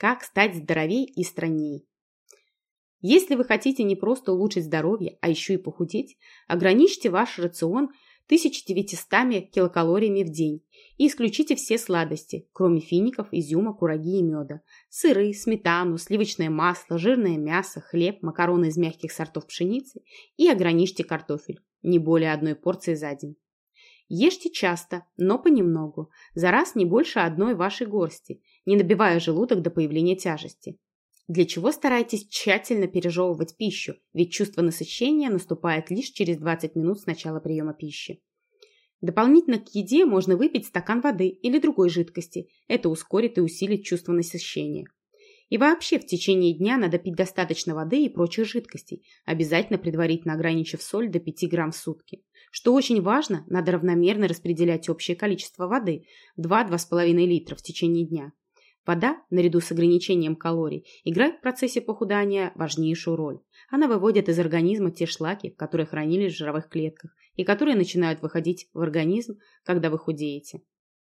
Как стать здоровей и стройней. Если вы хотите не просто улучшить здоровье, а еще и похудеть, ограничьте ваш рацион 1900 килокалориями в день и исключите все сладости, кроме фиников, изюма, кураги и меда. Сыры, сметану, сливочное масло, жирное мясо, хлеб, макароны из мягких сортов пшеницы и ограничьте картофель, не более одной порции за день. Ешьте часто, но понемногу, за раз не больше одной вашей горсти, не набивая желудок до появления тяжести. Для чего старайтесь тщательно пережевывать пищу, ведь чувство насыщения наступает лишь через 20 минут с начала приема пищи. Дополнительно к еде можно выпить стакан воды или другой жидкости. Это ускорит и усилит чувство насыщения. И вообще в течение дня надо пить достаточно воды и прочих жидкостей, обязательно предварительно ограничив соль до 5 грамм в сутки. Что очень важно, надо равномерно распределять общее количество воды – 2-2,5 литра в течение дня. Вода, наряду с ограничением калорий, играет в процессе похудания важнейшую роль. Она выводит из организма те шлаки, которые хранились в жировых клетках и которые начинают выходить в организм, когда вы худеете.